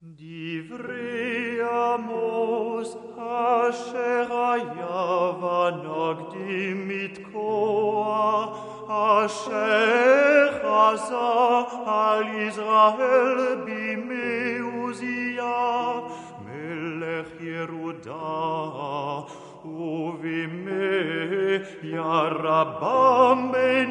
Divramos asher haya nogdim mitkoa asher chaza al Israel bimei melech Yeruda uvimei Yarabam ben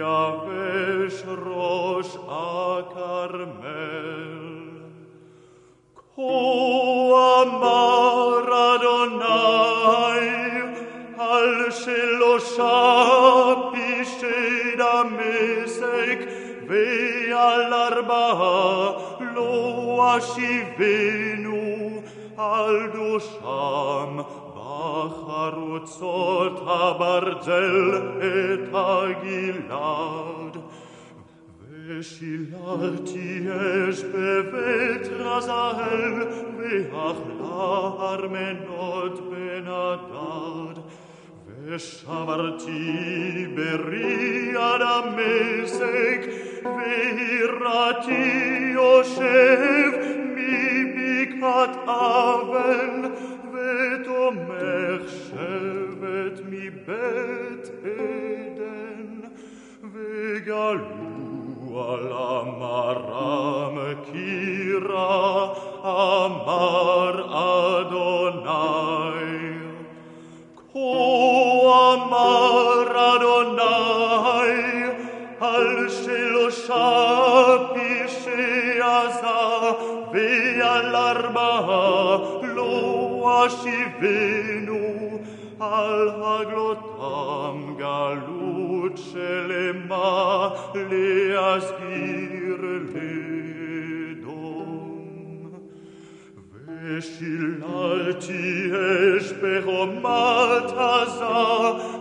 Yavesh Rosh HaKarmel. Ko Amar Adonai Al Shelosha Pished Amesek Ve'al Arba'a Lo Ashivenu Aldusham, Bacharut, Solta, Barzel et Agilad, Veshilarti es bevetra Sahel, Veach l'armenot Benadad, Veshavarti beriad amesek, Veirati oshev, Aven, vet omer shevet mi bet eden, vegalu al amaram kira, amar Adonai. Ko amar Adonai, al shelosha pishe, barba lo ascivenu al aglotam galucele ma le asgirle dom vesil alti espero maltasa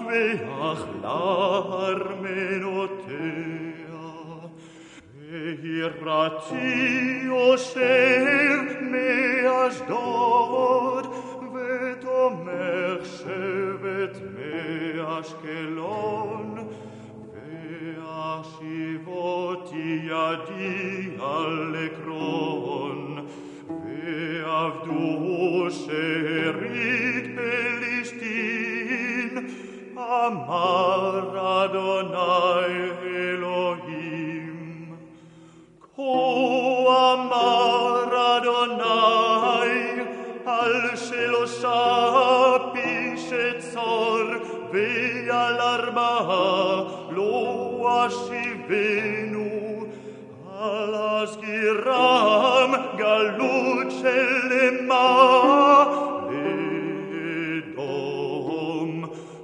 veach larmenotea מאשדוד, ותומך שבט מאשקלון, ואשיבותי ידי על עקרון, ועבדו שארית פלישתין, אמר sai al cielo sapi shetzor ve al arba lo ashivenu alas giram galucele ma le dom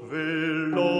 ve lo